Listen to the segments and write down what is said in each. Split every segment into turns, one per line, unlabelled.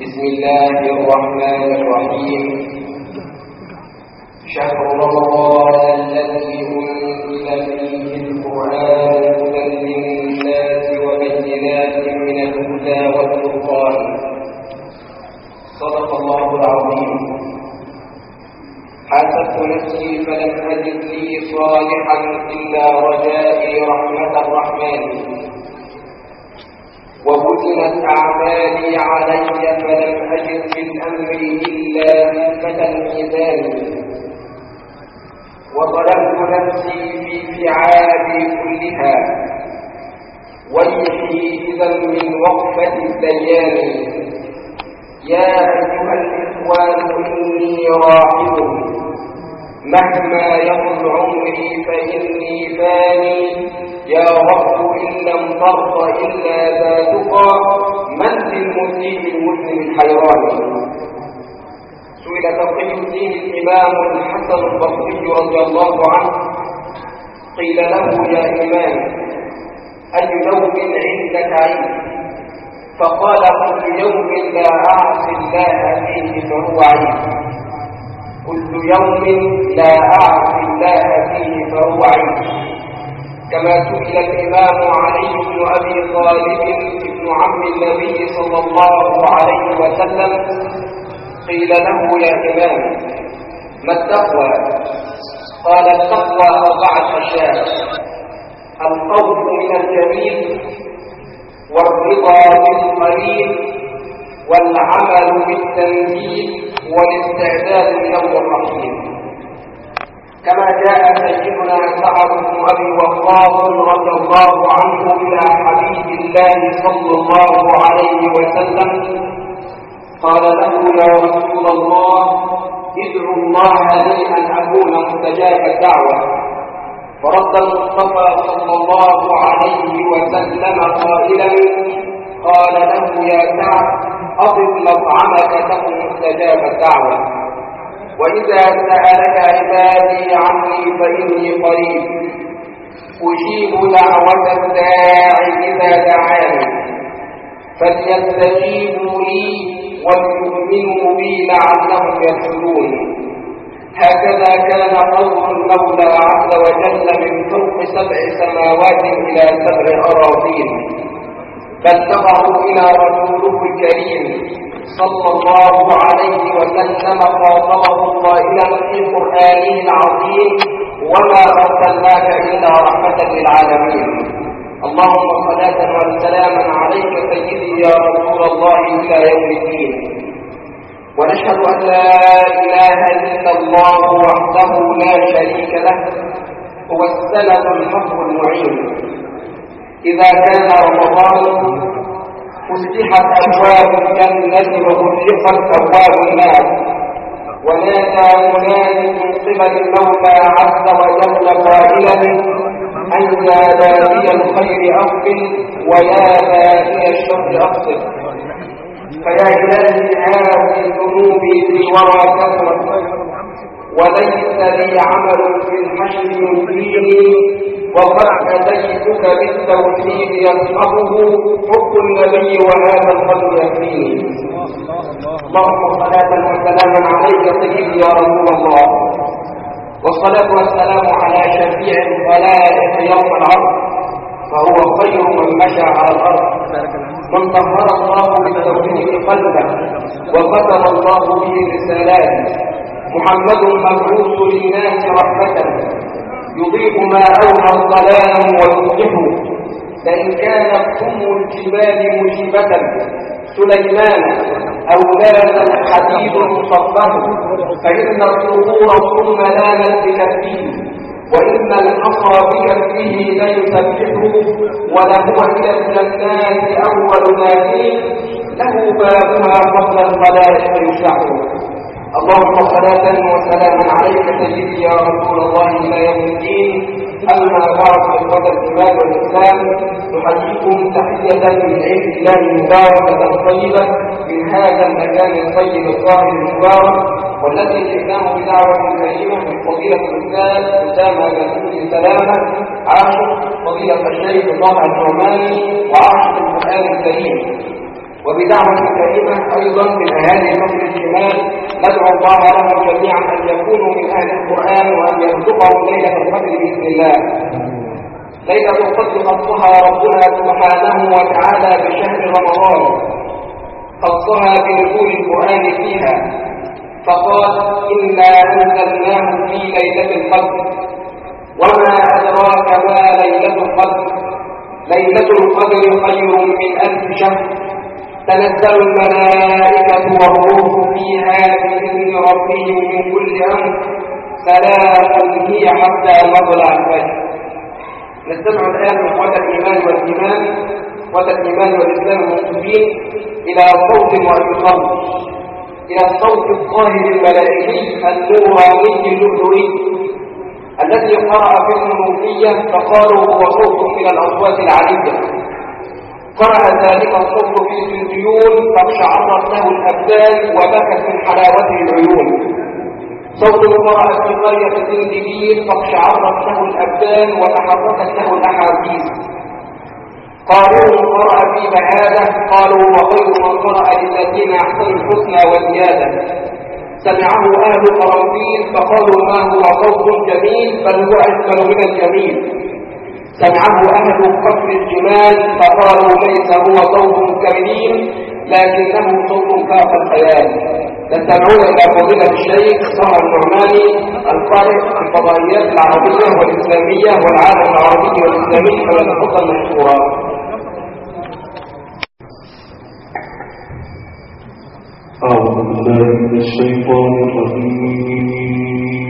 بسم الله الرحمن الرحيم. شهر رمضان الذي أنزل فيه القرآن هدى للناس وبينات من الهدى والفرقان. صدق الله العظيم. حاسبت نفسي فلم أجد لي صالحا إلا رجائي رحمة الرحمن. وبذلت أعمالي علي فلم أجد من أمري إلا نسبة الميزان. وظلمت نفسي في فعالي كلها. ويحي إذا من وقفة الديان يا أيها الإخوان إني راحل مهما يطل عمري فإني فاني. يا رب إن لم ترض إلا ذاتك من للمسيء المسلم الحيران؟ سئل تقي الدين الإمام الحسن البصري رضي الله عنه. قيل له يا إمام أي يوم عندك عيد؟ فقال كل يوم لا أعصي الله فيه فهو عيد. كل يوم لا أعصي الله فيه فهو عيد كما سئل الإمام علي بن أبي طالب ابن عم النبي صلى الله عليه وسلم قيل له يا إمام ما التقوى؟ قال التقوى أربعة أشياء الخوف من الجميل والرضا بالقليل والعمل بالتنزيل والاستعداد ليوم الرحيم. كما جاء سيدنا سعد بن أبي وقاص رضي الله عنه إلى حبيب الله صلى الله عليه وسلم قال له يا رسول الله ادعو الله لي أن أكون مستجاب الدعوة. فرد المصطفى صلى الله عليه وسلم قائلا قال له يا سعد اضف مطعمك تكن مستجاب الدعوة. وإذا سألك عبادي عني فإني قريب. أجيب دعوة الداع إذا دعاني. فليستجيبوا لي وليؤمنوا بي لعلهم يرشدون. هكذا كان قول المولى عز وجل من فوق سبع سماوات إلى سبع أراضين. بلغه إلى رسوله الكريم صلى الله عليه وسلم خاطبه قائلا في قرآنه العظيم وما أرسلناك إلا رحمة للعالمين. اللهم صلاة وسلاما عليك سيدي يا رسول الله إلى يوم الدين. ونشهد أن لا إله إلا الله وحده لا شريك له هو السند الحق المعين. إذا كان رمضان فتحت أبواب الجنة وغلقت أبواب النار. ونادى مناد من قبل المولى عز وجل قائلا أن يا بادي الخير أقبل ويا بادي الشر أقصر فيا إلهي هذه الذنوب في الورى كثرت وليس لي عمل في الحشر يمكنني وقد أتيتك بالتوحيد يصحبه حب النبي وهذا القلب يكفيني. اللهم صلاة وسلاما عليك سيدي يا رسول الله. والصلاة والسلام على شفيع الخلائق يوم العرض فهو خير من مشى على الأرض. من طهر الله بالتوحيد قلبه وفتر الله به الرسالات محمد مبعوث للناس رحمة. يضيء ما أوحى الظلام ويصلحه لئن كانت أم الجبال مجيبة سليمان أولادا حديد مصفه فإن الصخور ثم نامت بكفه وإن الحصى بكفه ليسبحه ولهو إلى الجنات أول ناديه له بابها قبل الخلائق يشعه اللهم صلاة وسلاما عليك سيدي يا رسول الله إلى يوم الدين. أما بعد إخوة الإيمان والإسلام نحييكم تحية من عند الله مباركة طيبة من هذا المكان الطيب الطاهر المبارك والذي جئناه بدعوة كريمة من فضيلة الأستاذ أسامة ياسين سلامة عاشق فضيلة الشيخ طه النعماني وعاشق القرآن الكريم. وبدعوة كريمة أيضا من أهالي مصر الشمال ندعو الله لهم جميعا أن يكونوا من أهل القرآن وأن يرزقهم ليلة القدر بإذن الله. ليلة القدر خصها ربنا سبحانه وتعالى بشهر رمضان. خصها بنزول القرآن فيها. فقال إنا أنزلناه في ليلة القدر. وما أدراك ما ليلة القدر؟ ليلة القدر خير من ألف شهر. تنزل الملائكة والروح فيها بإذن ربهم من كل أمر. سلام هي حتى مطلع الفجر. نستمع الآن إخوة الإيمان والإيمان. إخوة الإيمان والإسلام المسلمين إلى صوت وإصابة إلى الصوت الطاهر الملائكي النوراني اللؤلؤي الذي قرأ في المنوفية فقالوا هو صوت من الأصوات العالية قرأ ذلك الصوت في سنديون فاقشعرت له الأبدان وبكت من حلاوته العيون. صوت قرأ في قرية سندبيل فاقشعرت له الأبدان وتحركت له الأحاسيس قالوا قرأ في هذا قالوا وخير من قرأ للذين أحسنوا الحسنى والزيادة. سمعه أهل قرنطين فقالوا ما هو صوت جميل بل هو أجمل من الجميل. سمعه أهل كفر الجمال فقالوا ليس هو صوت كريم لكنه صوت فاق الخيال. تستمعون إلى فضيلة الشيخ صهر النعماني القارئ الفضائيات العربية والإسلامية والعالم العربي والإسلامي فلنتفضل مشكورا
أعوذ بالله من الشيطان الرجيم.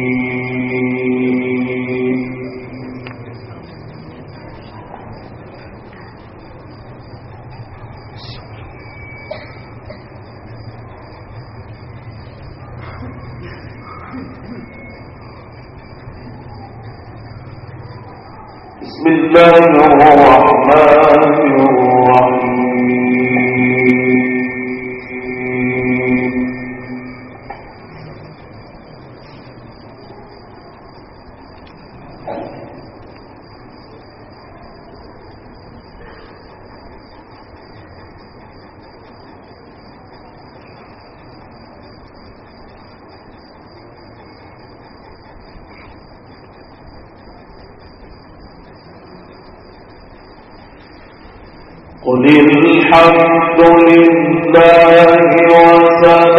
بسم الله الرحمن قل الحمد لله وسلام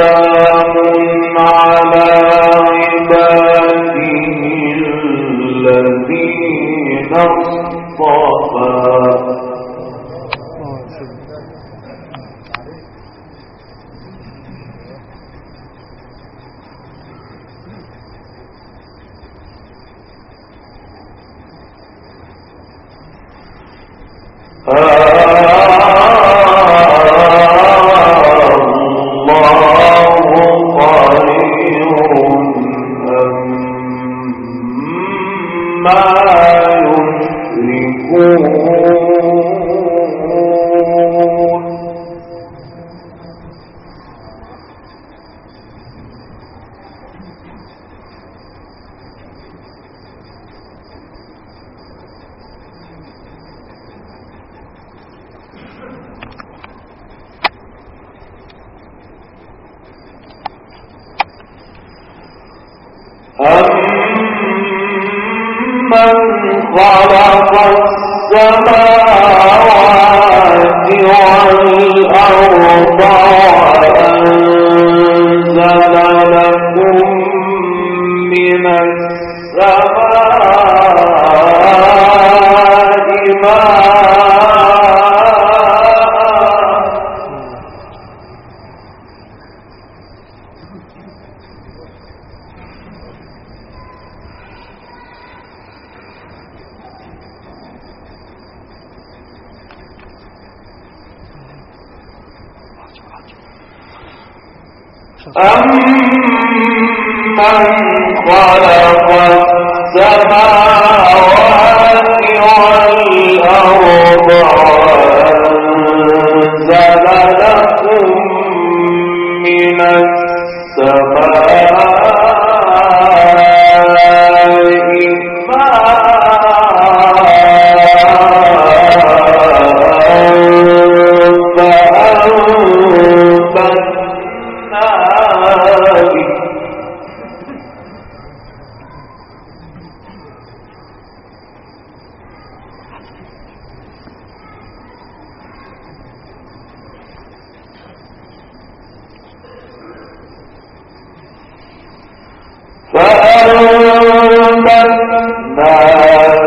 فأنبتنا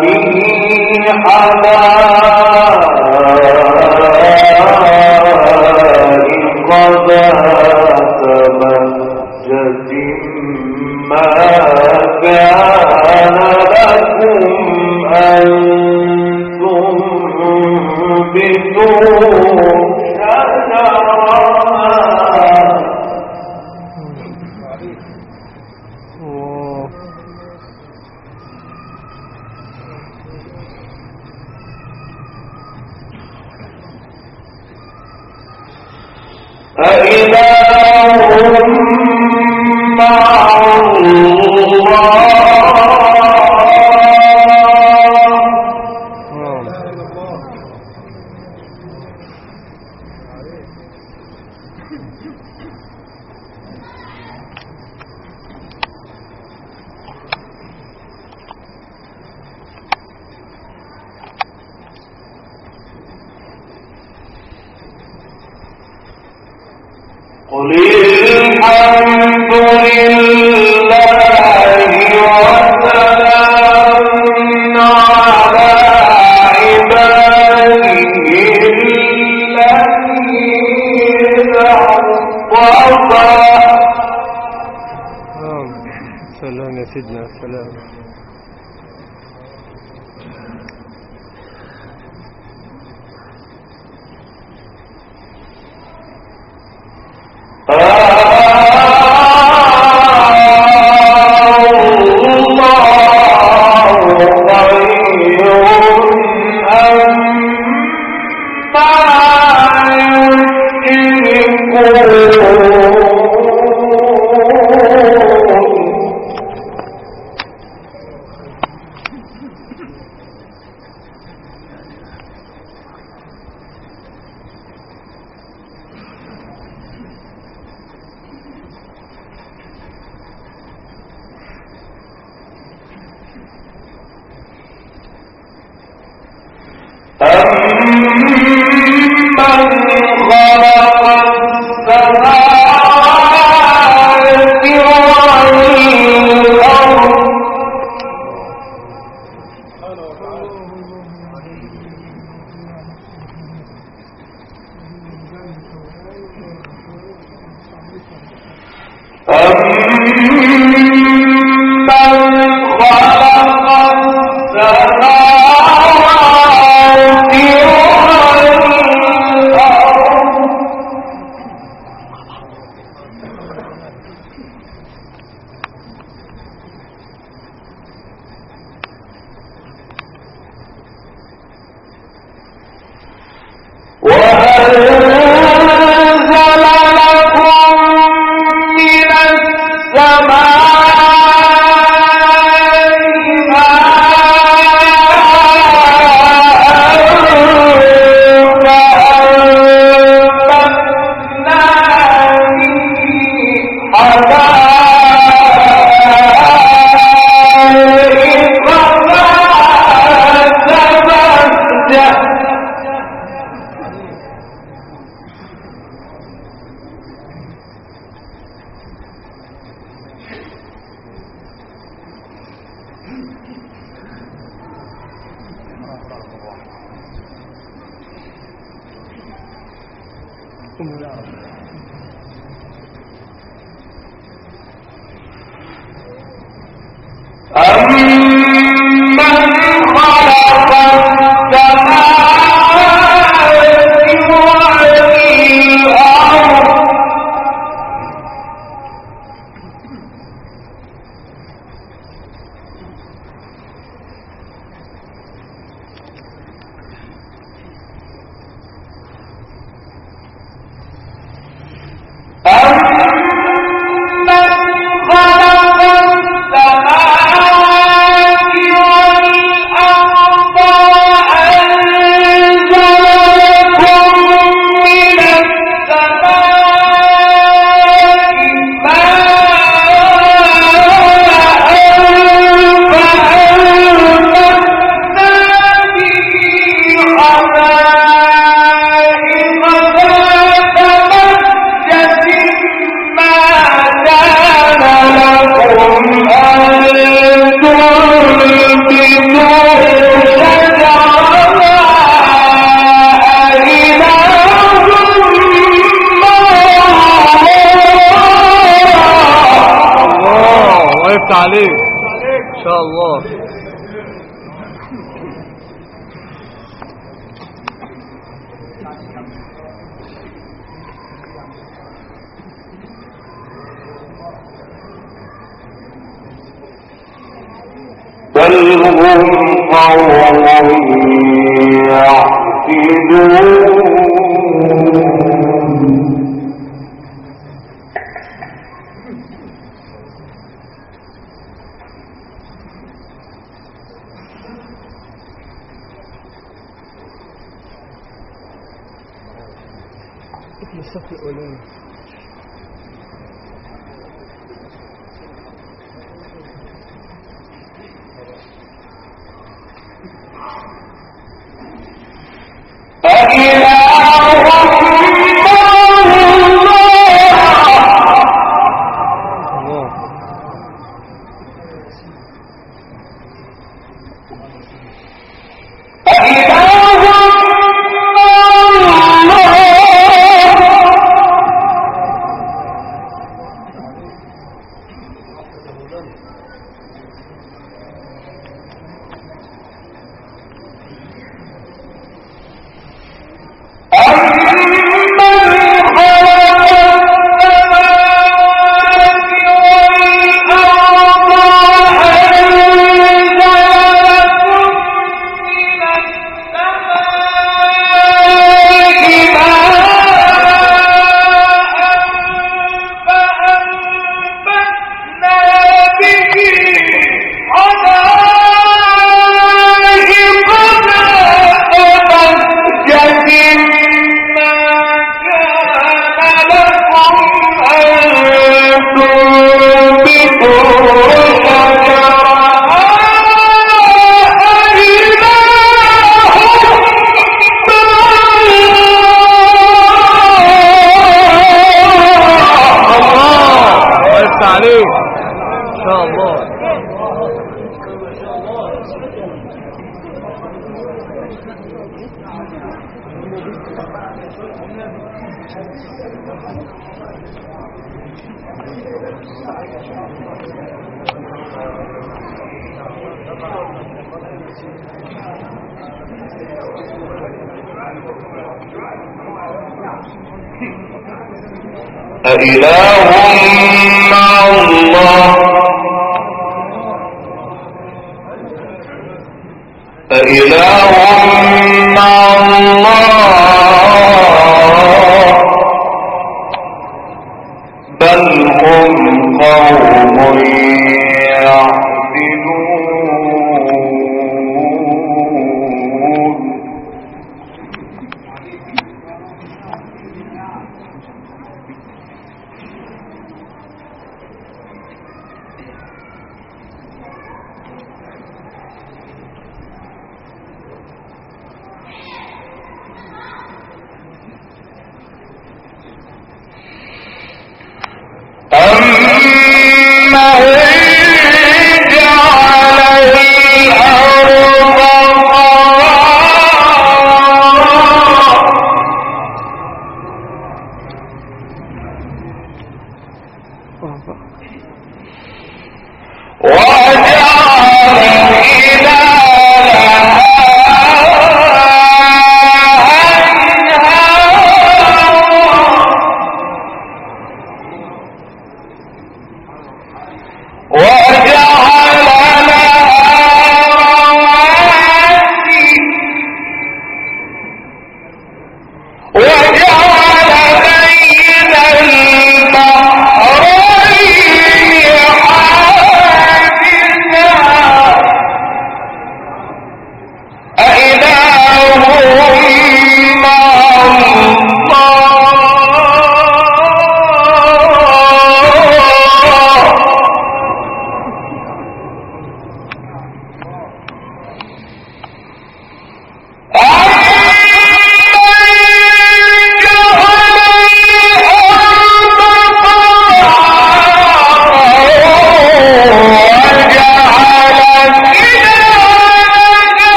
به حدائق يعقلون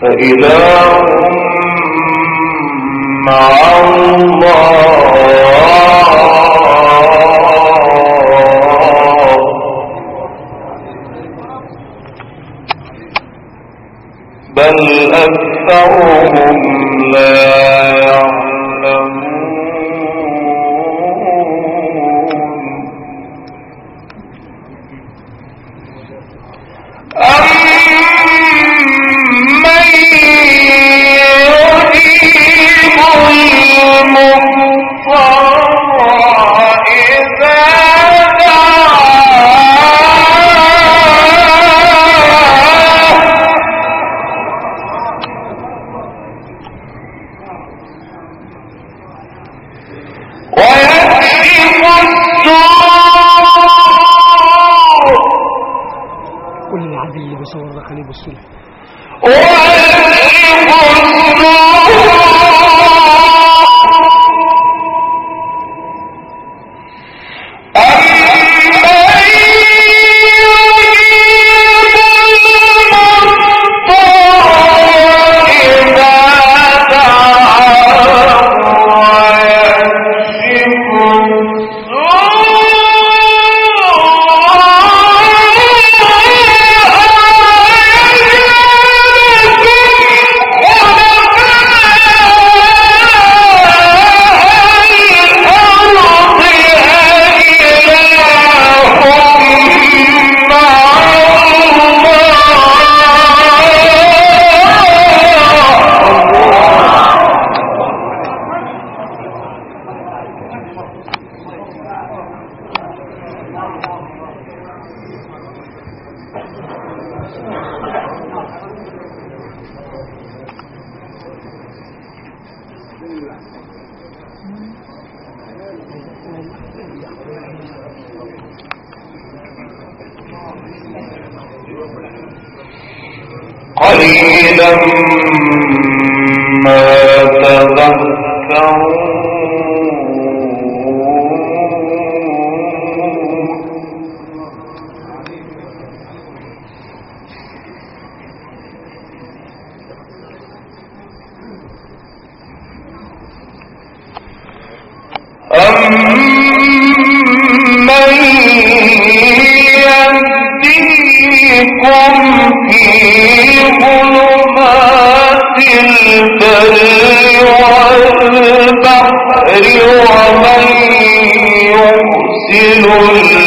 فإذا هم مع الله Lord.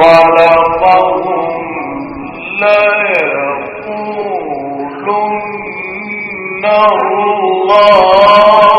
خلقهم ليقولن الله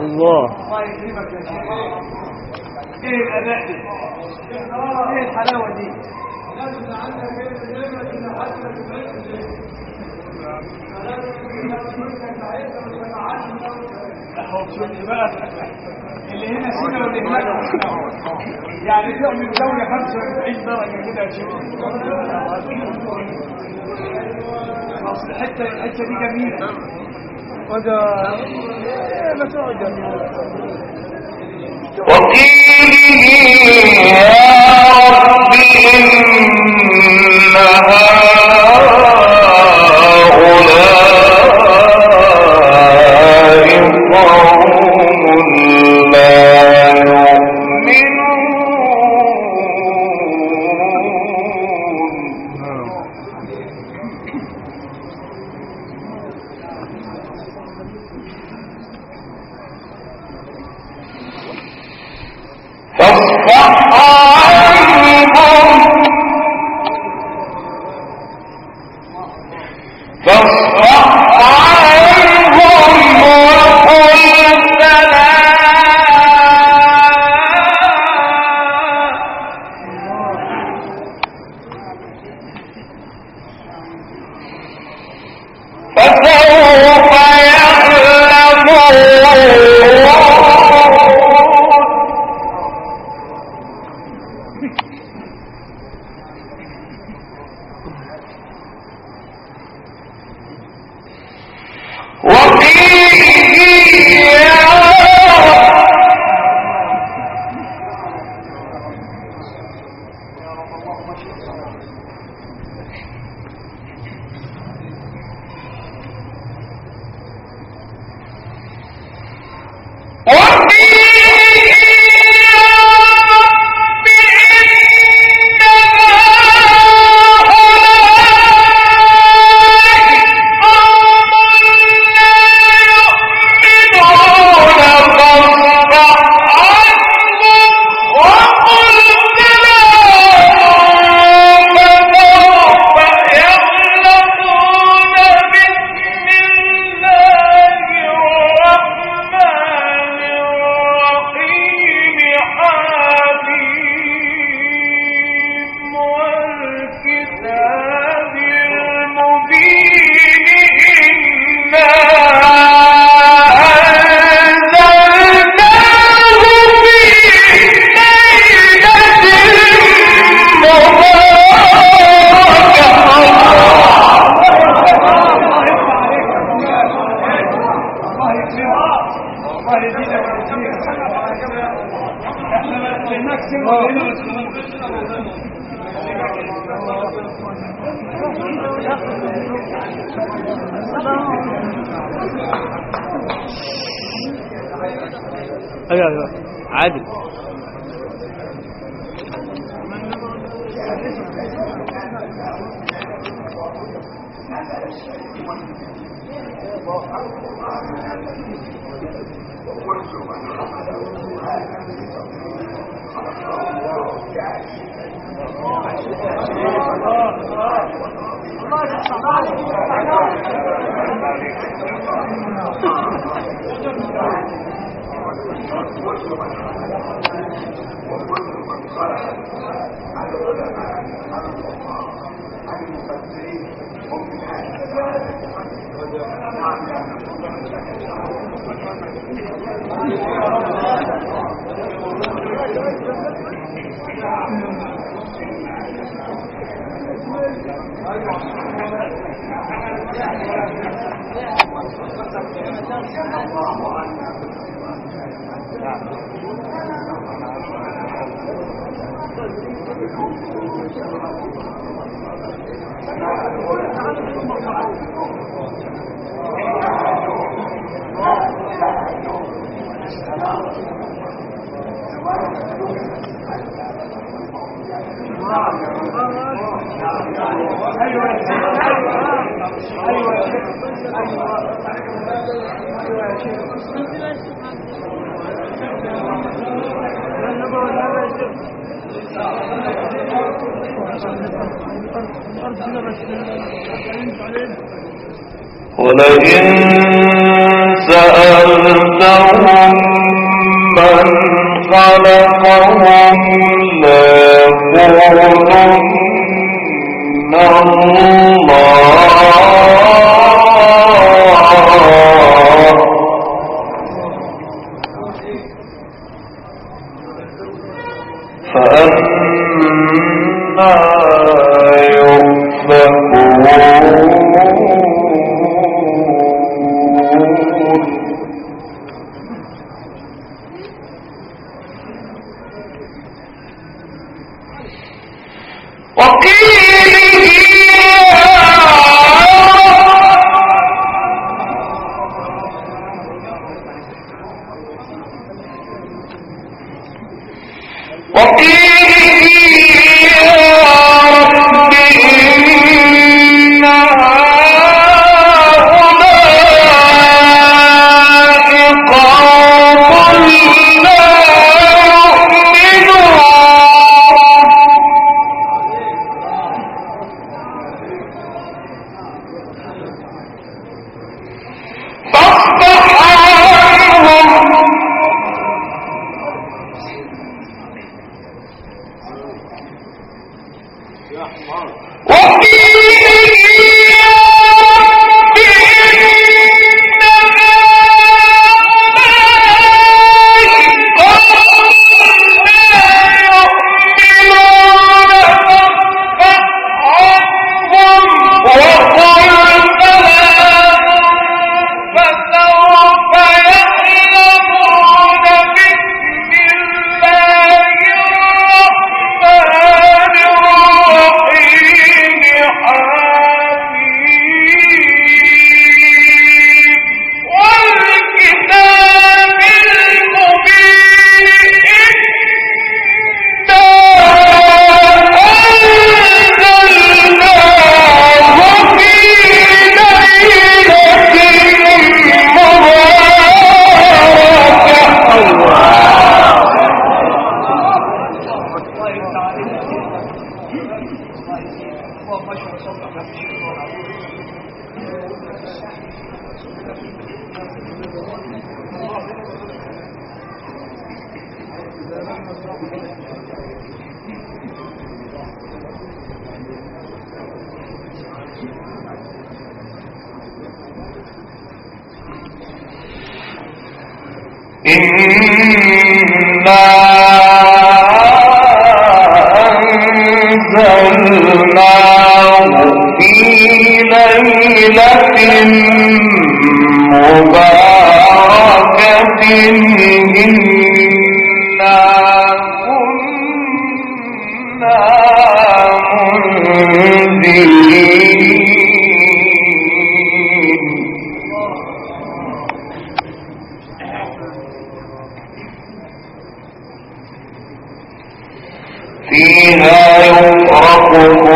الله. الله
يكرمك يا شيخ إيه الاداء ده إيه الحلاوه دي شوف بقى اللي هنا سنة يعني تعمل زاوية 45 درجة كده يا شيخ الحتة دي جميلة.
وقيله ولئن سألتهم من خلقهم ليقولن الله وقيل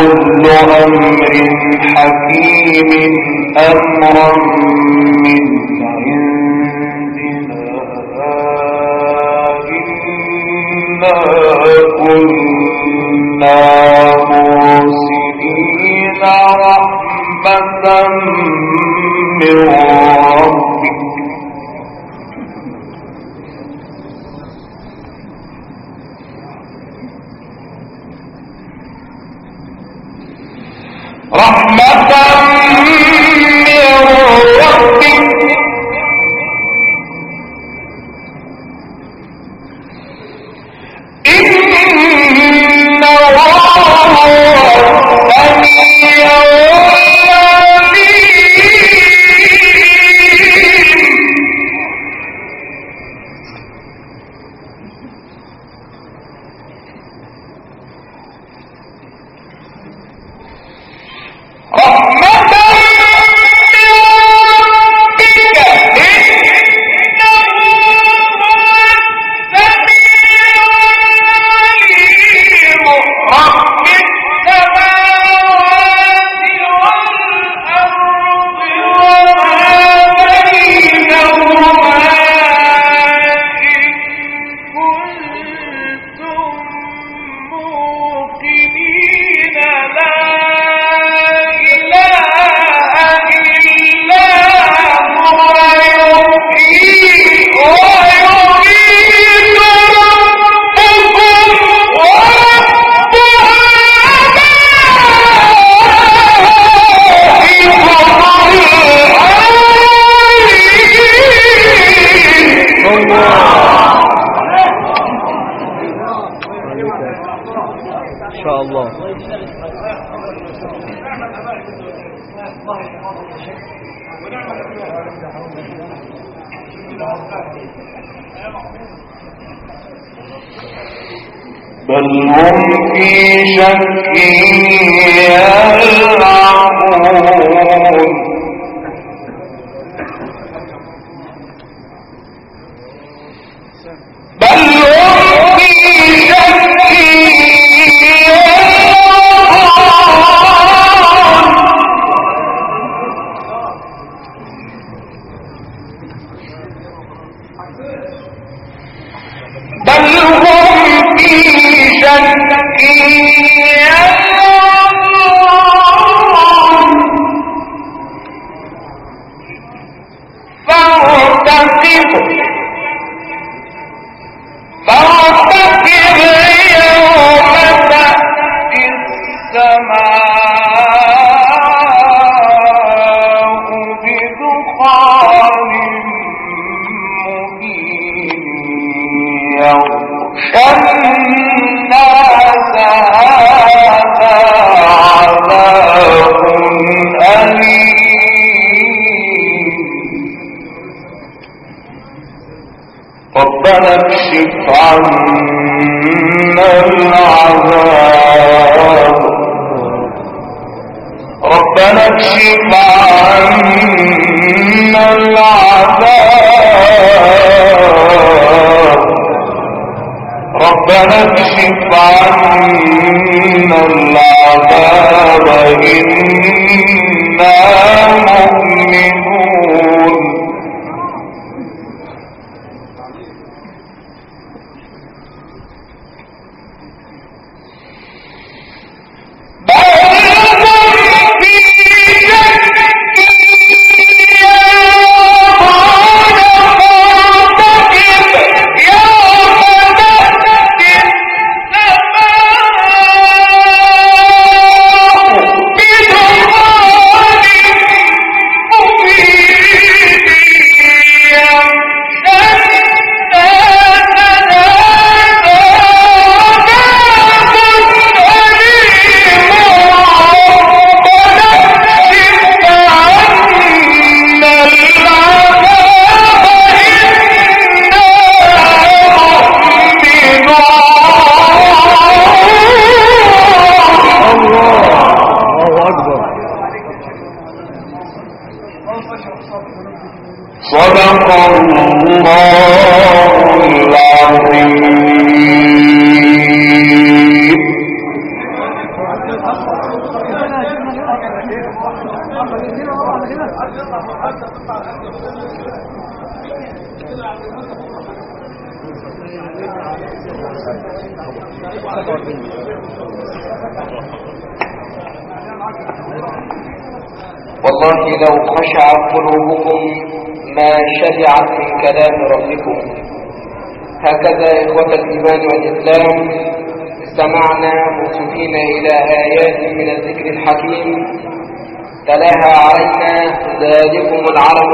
كل أمر حكيم أمرا من عندنا إنا كنا مرسلين رحمة من ربك. رحمة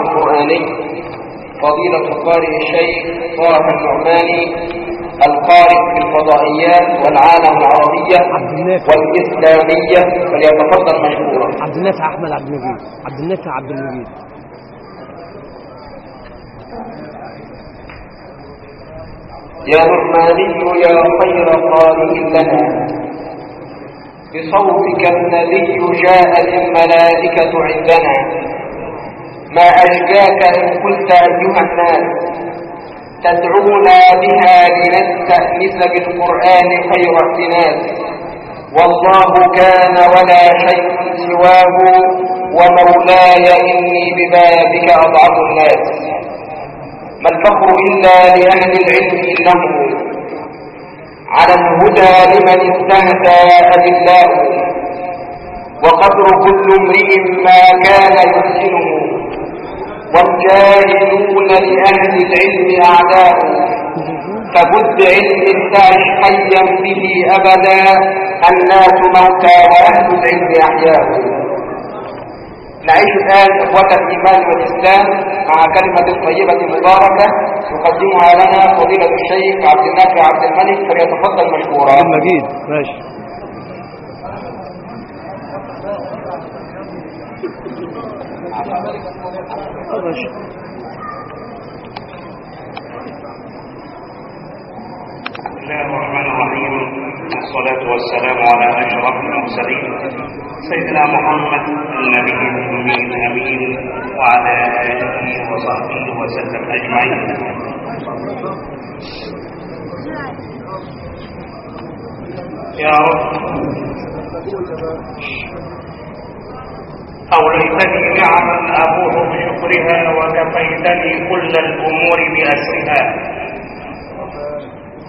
القرآني فضيلة القارئ الشيخ طه النعماني القارئ في الفضائيات والعالم العربية والإسلامية فليتفضل مشكورا.
عبد النافع أحمد عبد المجيد عبد النافع عبد المجيد
يا نعماني يا خير قارئ لنا. بصوتك النبي جاءت الملائكة عندنا. ما أشجاك إن قلت أيها الناس تدعونا بها لنستأنس بالقرآن خير احتناس والله كان ولا شيء سواه ومولاي إني ببابك أضعف الناس. ما الفخر إلا لأهل العلم إنه على الهدى لمن استهدى أدلاء وقدر كل امرئ ما كان يحسنه. والجاهلون لأهل العلم أعداء. فبد علم تعش حيا به أبدا الناس موتى وأهل العلم أحياء. نعيش الآن إخوة الإيمان والإسلام مع كلمة طيبة مباركة يقدمها لنا فضيلة الشيخ عبد النافع عبد الملك فليتفضل مشكورا.
المجيد ماشي.
الله الرحمن الرحيم. والصلاة والسلام على أشرف المرسلين. سيدنا محمد النبي الأمي الأمين وعلى آله وصحبه وسلم أجمعين. يا رب. أوليتني نعما أبوح بشكرها وكفيتني كل الأمور بأسرها.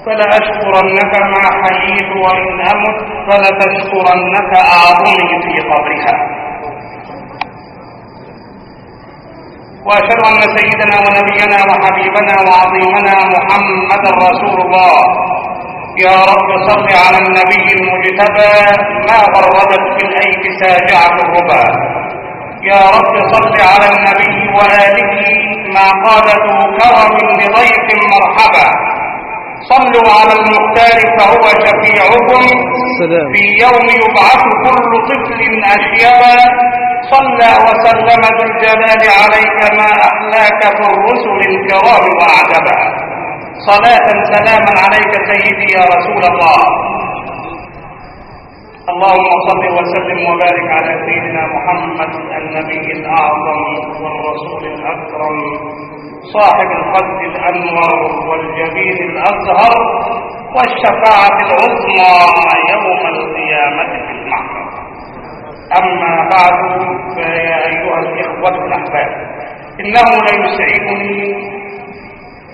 فلأشكرنك ما حييت وإن أمت فلتشكرنك أعظمي في قبرها. وأشهد أن سيدنا ونبينا وحبيبنا وعظيمنا محمد رسول الله. يا رب صل على النبي المجتبى ما غردت في الأيك ساجعة الربا. يا رب صل على النبي وآله ما قالته كرم لضيف مرحبا. صلوا على المختار فهو شفيعكم.
السلام.
في يوم يبعث كل طفل أشيبا. صلى وسلم ذو الجلال عليك ما أحلاك في الرسل الكرام وأعجبا. صلاة سلاما عليك سيدي يا رسول الله. اللهم صل وسلم وبارك على سيدنا محمد النبي الأعظم والرسول الأكرم صاحب القد الأنور والجبين الأزهر والشفاعة العظمى يوم القيامة في المحشر أما بعد فيا أيها الإخوة الأحباب إنه ليسعدني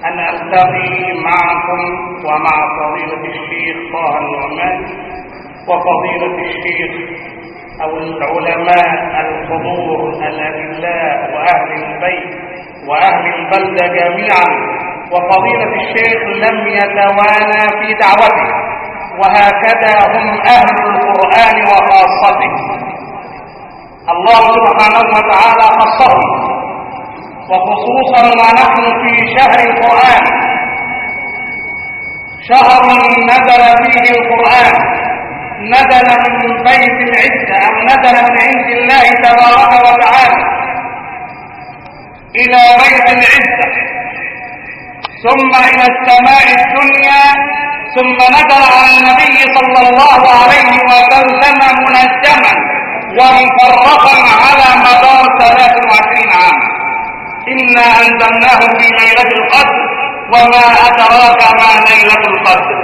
أن ألتقي معكم ومع فضيلة الشيخ طه النعمان وفضيلة الشيخ أو العلماء الحضور الأدلاء وأهل البيت وأهل البلدة جميعا. وفضيلة الشيخ لم يتوانى في دعوته. وهكذا هم أهل القرآن وخاصته. الله سبحانه وتعالى خصهم. وخصوصا ونحن في شهر القرآن. شهر نزل فيه القرآن. نزل من بيت العزة أو نزل من عند الله تبارك وتعالى إلى بيت العزة. ثم إلى السماء الدنيا ثم نزل على النبي صلى الله عليه وسلم منجما ومفرقا على مدار 23 عاما. إنا أنزلناه في ليلة القدر وما أدراك ما ليلة القدر.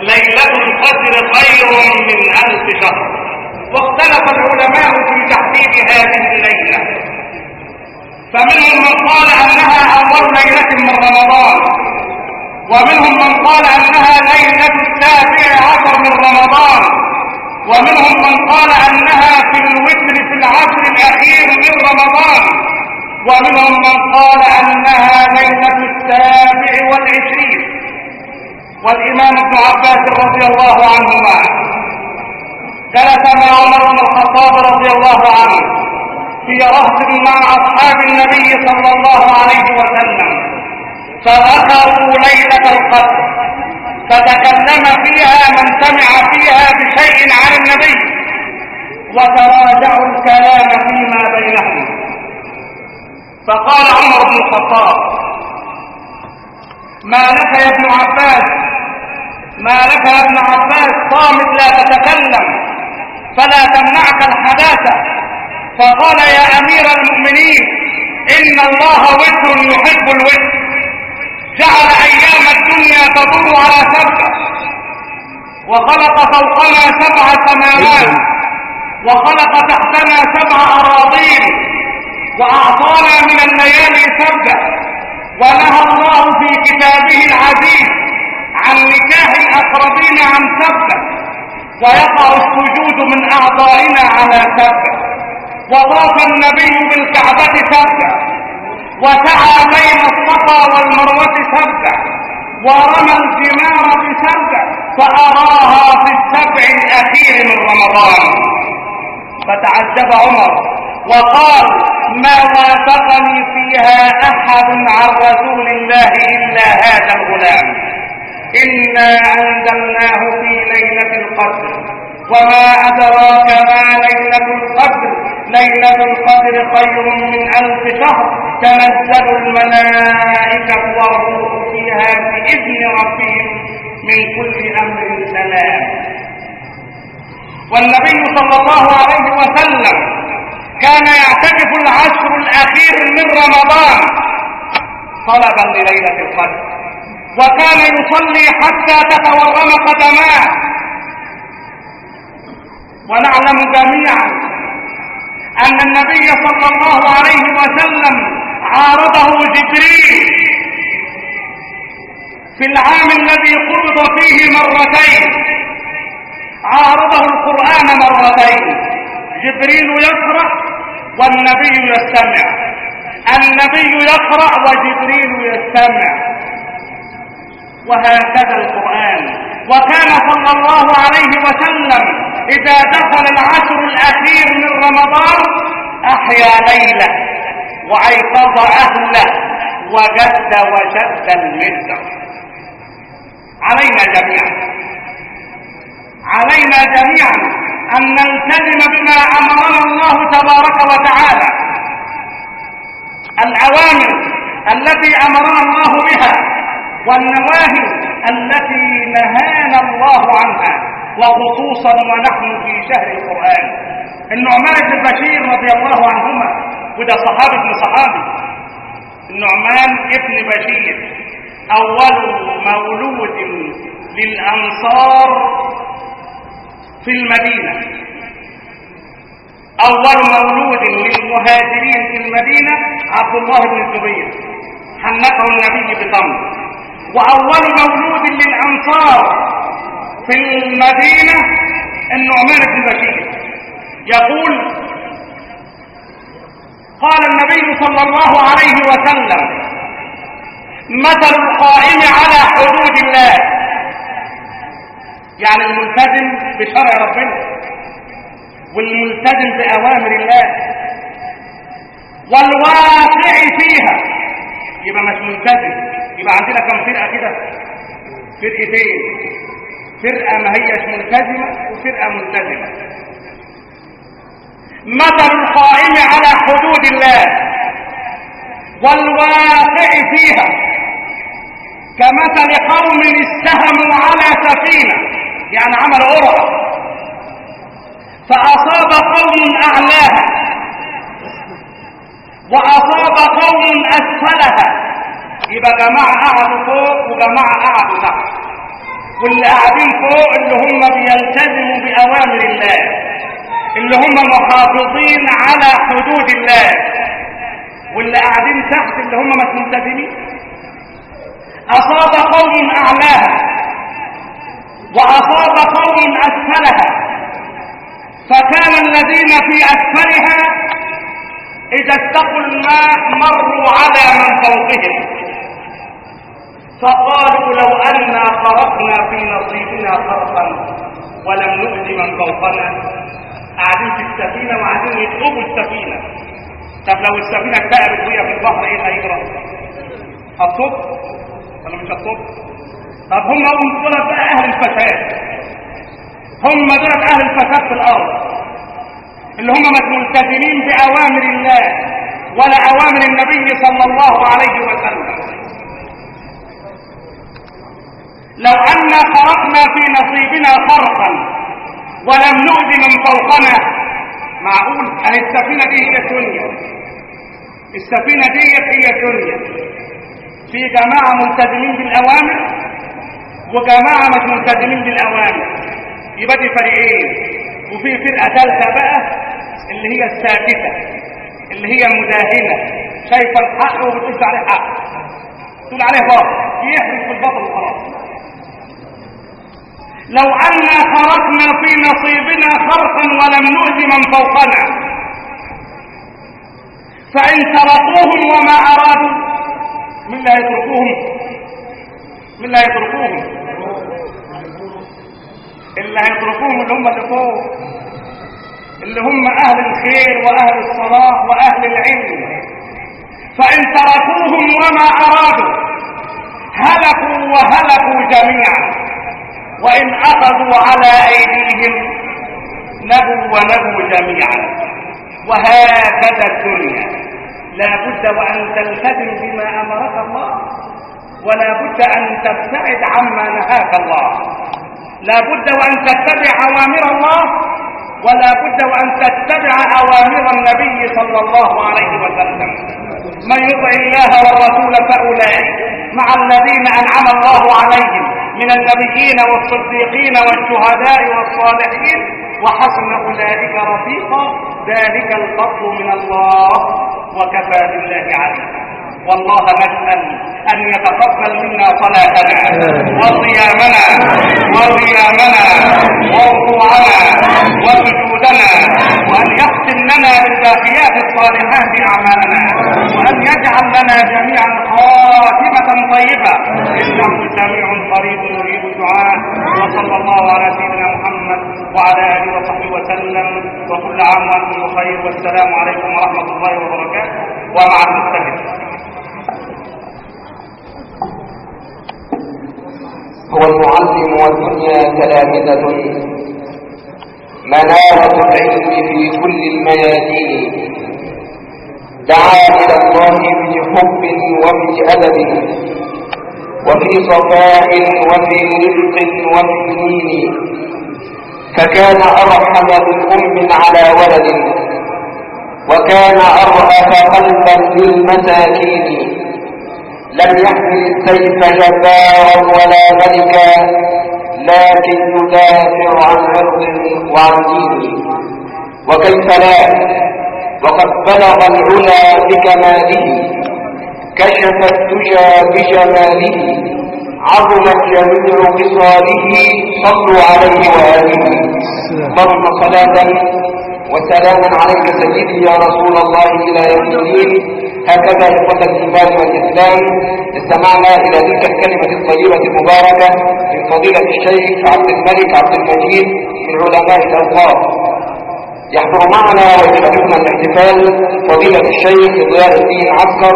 ليلة القدر خير من ألف شهر. واختلف العلماء في تحديد هذه الليلة. فمنهم من قال أنها أول ليلة من رمضان. ومنهم من قال أنها ليلة السابع عشر من رمضان. ومنهم من قال أنها في الوتر في العشر الأخير من رمضان. ومنهم من قال أنها ليلة السابع والعشرين. والإمام ابن عباس رضي الله عنهما جلس مع عمر بن الخطاب رضي الله عنه في رهط مع أصحاب النبي صلى الله عليه وسلم. فذكروا ليلة القدر فتكلم فيها من سمع فيها بشيء عن النبي وتراجعوا الكلام فيما بينهم. فقال عمر بن الخطاب ما لك يا ابن عباس؟ ما لك يا ابن عباس؟ صامت لا تتكلم فلا تمنعك الحداثة. فقال يا أمير المؤمنين إن الله وتر يحب الوتر. جعل أيام الدنيا تدور على سبع. وخلق فوقنا سبع سماوات. وخلق تحتنا سبع أراضين. وأعطانا من الليالي سبع. ونهى الله في كتابه العزيز عن نكاح الأقربين عن سبع ويقع السجود من أعضائنا على سبع وطاف النبي بالكعبة سبع وسعى بين الصفا والمروة سبع ورمى الجمار بسبع فأراها في السبع الأخير من رمضان. فتعجب عمر وقال ما وافقني فيها أحد عن رسول الله إلا هذا الغلام. إنا أنزلناه في ليلة القدر. وما أدراك ما ليلة القدر؟ ليلة القدر خير من ألف شهر. تنزل الملائكة والروح فيها بإذن ربهم من كل أمر سلام. والنبي صلى الله عليه وسلم كان يعتكف العشر الأخير من رمضان طلبا لليلة القدر. وكان يصلي حتى تتورم قدماه. ونعلم جميعا أن النبي صلى الله عليه وسلم عارضه جبريل في العام الذي قبض فيه مرتين. عارضه القرآن مرتين. جبريل يقرأ والنبي يستمع. النبي يقرأ وجبريل يستمع. وهكذا القرآن. وكان صلى الله عليه وسلم إذا دخل العشر الأخير من رمضان أحيا ليلة وأيقظ أهله وجد وشد المزر علينا جميعا. علينا جميعا. أن نلتزم بما أمرنا الله تبارك وتعالى. الأوامر التي أمرنا الله بها والنواهي التي نهانا الله عنها وخصوصا ونحن في شهر القرآن. النعمان بن بشير رضي الله عنهما وده صحابي ابن صحابي النعمان ابن بشير أول مولود للأنصار في المدينة. أول مولود للمهاجرين في المدينة عبد الله بن الزبير حنكه النبي بطمر وأول مولود للأنصار في المدينة النعمان بن بشير. يقول قال النبي صلى الله عليه وسلم مثل القائم على حدود الله. يعني الملتزم بشرع ربنا والملتزم بأوامر الله والواقع فيها. يبقى مش ملتزم يبقى عندنا كم فرقة كده؟ فرقتين. فرقة ما هيش ملتزمة وفرقة ملتزمة. مثل القائم على حدود الله والواقع فيها. كمثل قوم استهموا على سفينة. يعني عمل قرعة فأصاب قوم أعلاها وأصاب قوم أسفلها. يبقى جماعة قعدوا فوق وجماعة قعدوا تحت. واللي قاعدين فوق اللي هم بيلتزموا بأوامر الله. اللي هم محافظين على حدود الله. واللي قاعدين تحت اللي هم مش ملتزمين. أصاب قوم أعلاها وأصاب قوم أسفلها. فكان الذين في أسفلها إذا اتقوا الماء مروا على من فوقهم. فقالوا لو أنا خرقنا في نصيبنا خرقا ولم نؤذ من فوقنا. قاعدين في السفينة وقاعدين يطلبوا السفينة. طب لو السفينة اتبقرت وهي في البحر اللي هيجرى؟ هتصب ولا مش هتصب؟ طب هم دول بقى أهل الفساد. هم دول أهل الفساد في الأرض. اللي هم ملتزمين بأوامر الله ولا أوامر النبي صلى الله عليه وسلم. لو أن خرقنا في نصيبنا خرقا ولم نؤذ من فوقنا معقول؟ أهي السفينة دي هي الدنيا؟ السفينة دي هي الدنيا. في جماعة ملتزمين بالأوامر؟ وجماعة مش ملتزمين بالأوامر يبقى دي فريقين وفي فرقة ثالثة بقى اللي هي الساكتة اللي هي مداهنة شايفة الحق وبتقول عليه حق. تقول عليه باطل. يحرف بالباطل وخلاص. لو أنا خرقنا في نصيبنا خرقا ولم نؤذ من فوقنا. فإن تركوهم وما أرادوا من لا يتركوهم من لا يتركوهم. اللي هيتركوهم اللي هم اللي فوق. اللي هم أهل الخير وأهل الصلاح وأهل العلم. فإن تركوهم وما أرادوا هلكوا وهلكوا جميعا. وإن أخذوا على أيديهم نبوا ونبوا جميعا. وهكذا الدنيا. لا بد وأن تلتزم بما أمرك الله. ولا بد أن تبتعد عما نهاك الله. لا بد وأن تتبع أوامر الله ولا بد وأن تتبع أوامر النبي صلى الله عليه وسلم. من يطع الله والرسول فأولئك مع الذين أنعم الله عليهم من النبيين والصديقين والشهداء والصالحين. وحسن أولئك رفيقا ذلك الفضل من الله وكفى بالله عليما والله نسأل أن يتقبل منا صلاتنا. وصيامنا. وقيامنا وركوعنا وسجودنا. وأن يختم لنا بالباقيات الصالحات أعمالنا وأن يجعل لنا جميعا خاتمة طيبة. إنه سميع قريب يريد الدعاء. وصلى الله على سيدنا محمد وعلى آله وصحبه وسلم. وكل عام وأنتم بخير. والسلام عليكم ورحمة الله وبركاته. ومع المستمع
هو المعلم والدنيا تلامذة. منارة العلم في كل الميادين. دعا إلى الله في حب وفي أدب. وفي صفاء وفي رفق وفي دين. فكان أرحم بالأم على ولد. وكان أرأف قلبا للمساكين لم يحمل السيف جبارا ولا ملكا لكن يدافع عن عرض وعن دين وكيف لا؟ وقد بلغ العلا بكماله كشف الدجى بجماله عظم جميع خصاله صلوا عليه وآله. اللهم صلاة وسلاما عليك سيدي يا رسول الله إلى يوم الدين. هكذا إخوة الإيمان والإسلام استمعنا إلى تلك الكلمة الطيبة المباركة من فضيلة الشيخ عبد الملك عبد المجيد من علماء الأوقاف يحضر معنا ويشاركنا الاحتفال فضيلة الشيخ ضياء الدين عسكر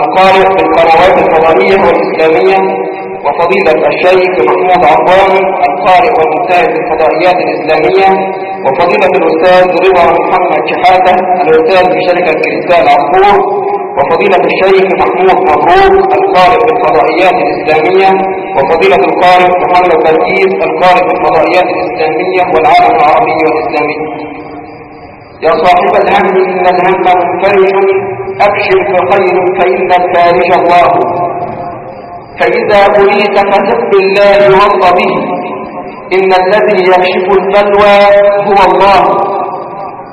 القارئ بالقنوات الفضائية والإسلامية وفضيلة الشيخ محمود عطان القارئ والمنتهج بالفضائيات الإسلامية وفضيلة الأستاذ رضا محمد شحاتة الأستاذ في شركة كريستال عصفور وفضيلة الشيخ محمود مبروك القارئ بالفضائيات الإسلامية وفضيلة القارئ محمد بلقيس القارئ بالفضائيات الإسلامية والعالم العربي والإسلامي. يا صاحب الهم إن الهم منفرج
أبشر بخير فإن الفارج الله. فإذا بليت فسب الله وارض به. إن الذي يكشف البلوى هو الله.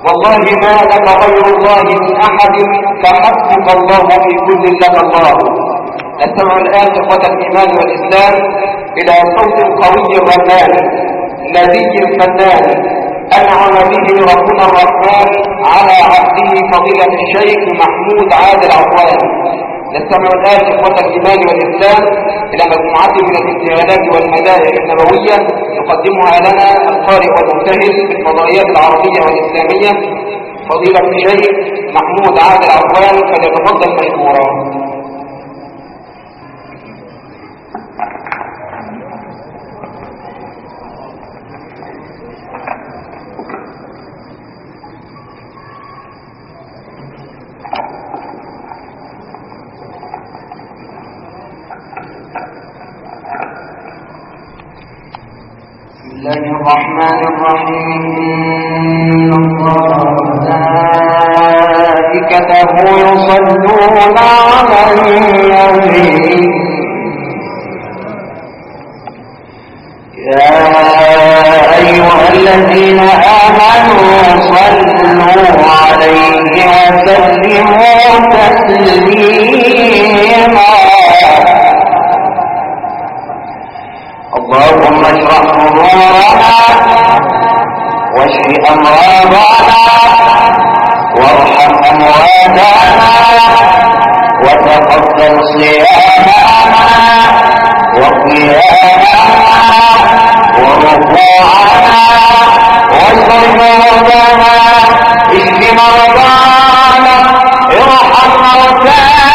والله ما لك غير الله من أحد فحسبك الله في كل لك الله نستمع الآن إخوة الإيمان والإسلام إلى صوت قوي رنان نبي فنان أنعم به ربنا الرحمن على عبده فضيلة الشيخ محمود عادل عطوان نستمع الآن إخوة الإيمان والإسلام إلى مجموعة من الامتهانات والمدائح النبوية يقدمها لنا القارئ والمبتهل بالفضائيات العربية والإسلامية فضيلة الشيخ محمود عادل عطوان فليتفضل مشكورا. الله الرحمن الرحيم إن الله وملائكته يصلون على النبي يا أيها الذين آمنوا صلوا عليه وسلموا تسليما اللهم اشرح صدورنا واشف أمراضنا وارحم أمواتنا وتقبل صيامنا وقيامنا وركوعنا وسجودنا اشف مرضانا ارحم موتانا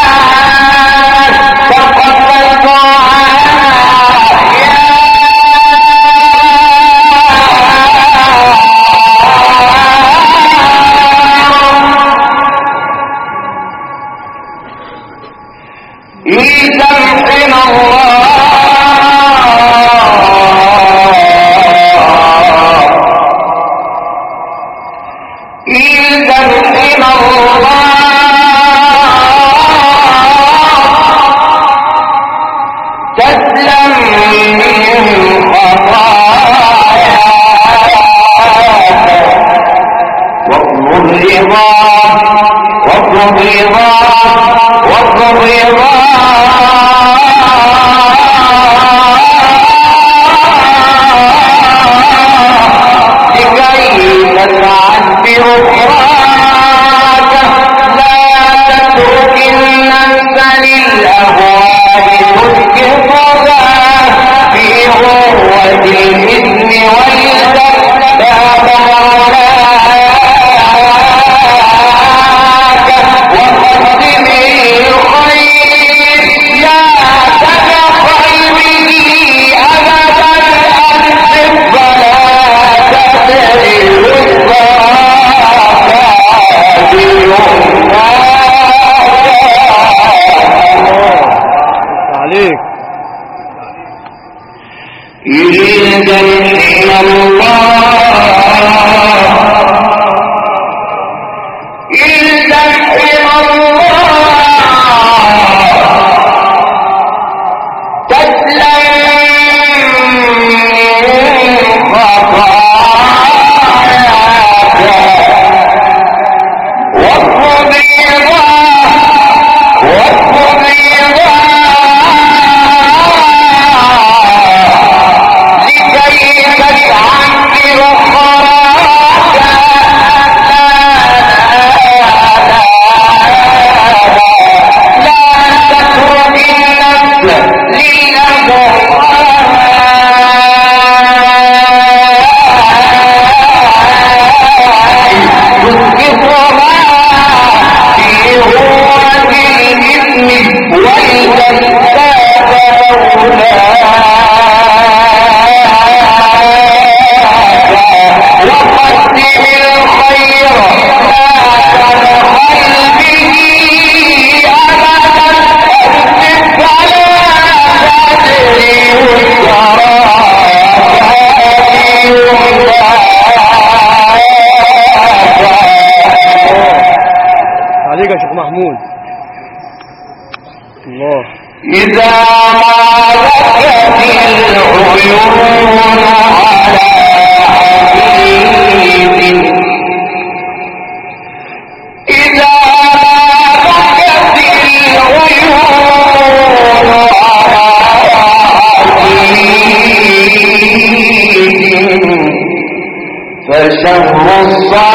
فشهر الصوم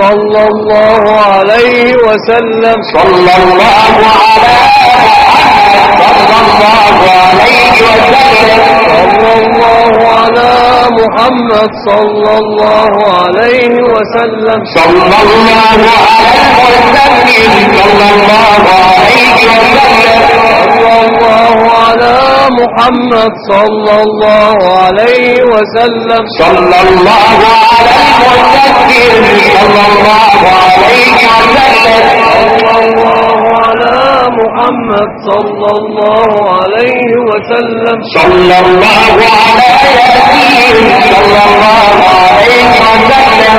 صلى الله عليه وسلم. صلى الله على محمد صلى الله عليه وسلم.
صلى الله على محمد صلى الله عليه وسلم.
صلى الله على المرسلين صلى الله عليه وسلم
صلى الله على محمد صلى الله عليه وسلم
صلى الله على المرسلين صلى الله عليه وسلم.
محمد صلى الله عليه وسلم
صلى الله على ياسين صلى الله عليه وسلم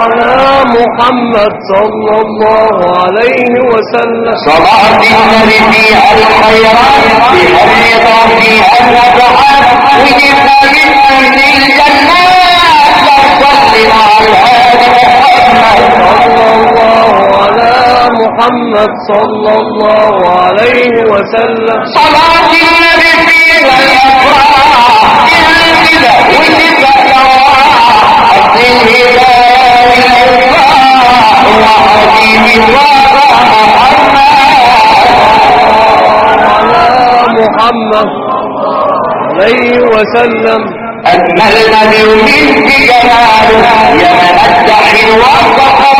على محمد صلى الله عليه وسلم
صلاة النبي فيها الخيرات الرضا فيها النفحات وجبنا من أهل محمد
صلى الله عليه وسلم.
صلاة النبي فيها الأفراح فيها الأرواح الدين الإفراح محمد
على محمد عليه وسلم.
أجمل نبي منك جماله يا وصف ماله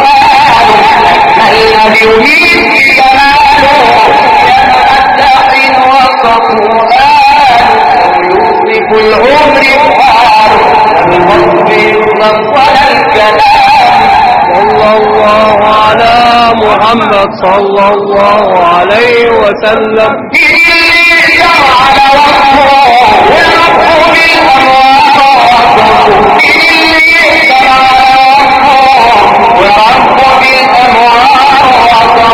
محمد صلى الله عليه وسلم
على وصفه والرب بالأموال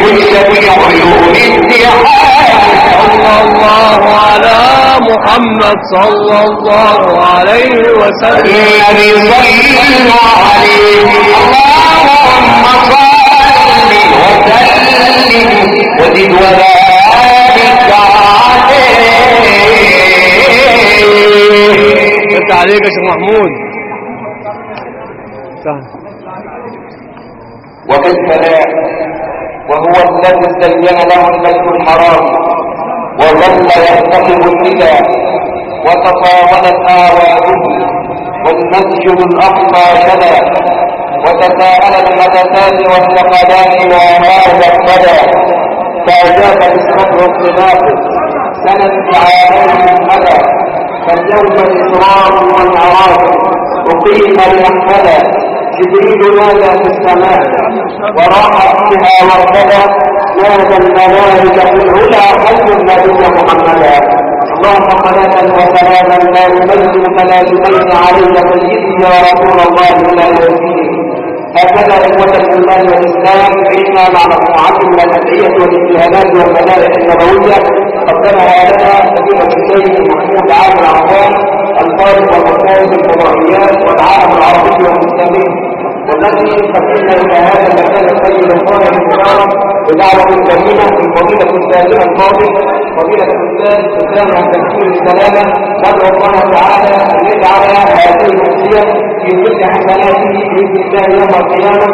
يخش بعيون الدعاء
صلى الله على محمد صلى الله عليه وسلم
النبي صلى عليه اللهم صل وسلم وزد وبارك عليه
انت عليك يا شيخ محمود سهل.
وهو الذي زين له المسجد الحرام وظل يرتقب الندى وتطاولت آواده والمسجد الأقصى شدا وتساءلت المدتان والثقلان وهذا الغدا فأجاب بالصبر الصناف سنت بعامين مدى فاليوم الإسراء والمعراج أقيم لأحمد جبريل نادى في السماء؟ وراح فيها وارتدى نادى الملائكة في العلا خلف النبي محمدا. اللهم صلاة وسلاما لا يميز ملائكتين عليك سيدي يا رسول الله يوم الدين. هكذا إخوة الإيمان والإسلام عشنا مع مجموعات من الأدعية والاجتهادات والمدارس النبوية. قدمها لنا فضيلة الشيخ محمود عامر العطار القائد والمركز الفضائيات والعالم العربي والإسلامي قدمنا إلى هذا المكان الطيب الطاهر المبارك بدعوة كريمة من فضيلة الأستاذ الفاضل فضيلة الأستاذ أسامة تكفير السلامة ندعو الله تعالى أن يجعل هذه الأمسية في كل حسناته بإذن الله يوم القيامة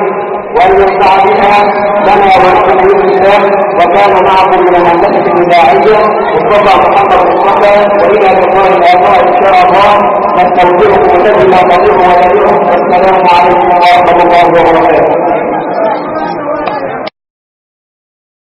وأن ينفع بها لنا ولكم بالإسلام وكان معكم من المهندسة الإذاعية مصطفى محمد مصطفى وإلى لقاء الآخر إن شاء الله. نستودعكم وتجد ما تضيع وتدعو والسلام عليكم ورحمة الله وبركاته.